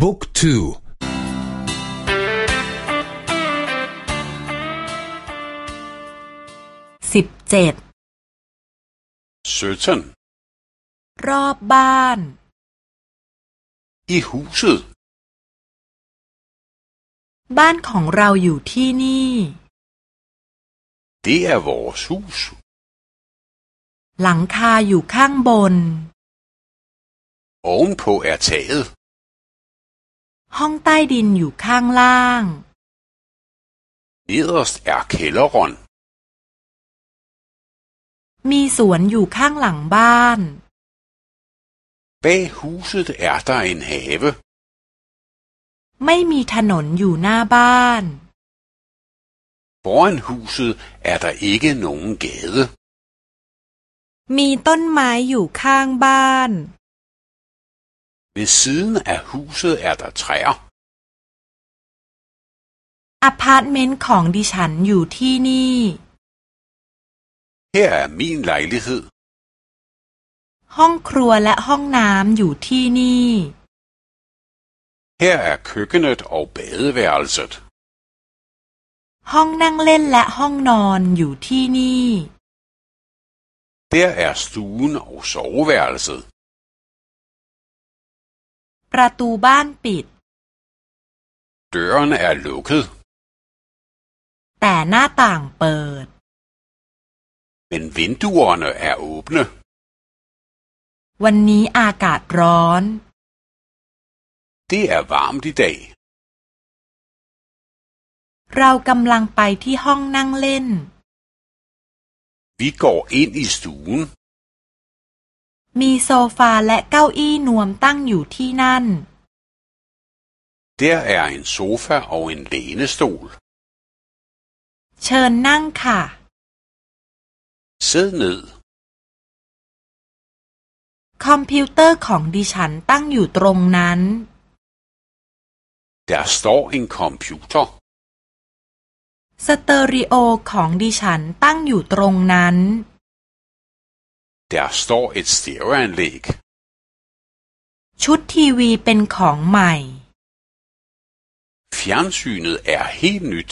บุ๊กทูสิบเจ็ดรอบบ้าน i huset บ้านของเราอยู่ที่นี่ Det er vores hus หลังคาอยู่ข้างบน Ovenpå er taget ห้องใต้ดินอยู่ข้างล่าง Nederst er kælderen มีสวนอยู่ข้างหลังบ้าน Bag huset er der en have ไม่มีถนนอยู่หน้าบ้าน Foran huset er der ikke nogen gade มีต้นไม้อยู่ข้างบ้าน Ved siden af huset er der træer อพาร์ตเมนต์ของดิฉันอยู่ที่นี่ Her er min lejlighed ห้องครัวและห้องน้ำอยู่ที่นี่ Her er køkkenet og badeværelset ห้องนั่งเล่นและห้องนอนอยู่ที่นี่ Der er stuen og soveværelset ประตูบ้านปิด Dørene er lukket แต่หน้าต่างเปิด Men vinduerne er åbne วันนี้อากาศร้อน Det er varmt i dag เรากำลังไปที่ห้องนั่งเล่น Vi går ind i stuen มีโซฟาและเก้าอี้นวมตั้งอยู่ที่นั่น Der er en sofa og en lænestol เชิญนั่งค่ะ Sid ned คอมพิวเตอร์ของดิฉันตั้งอยู่ตรงนั้น Der står en computer สเตอริโอของดิฉันตั้งอยู่ตรงนั้น Der står et stereoanlæg ชุดทีวีเป็นของใหม่ Fjernsynet er helt nyt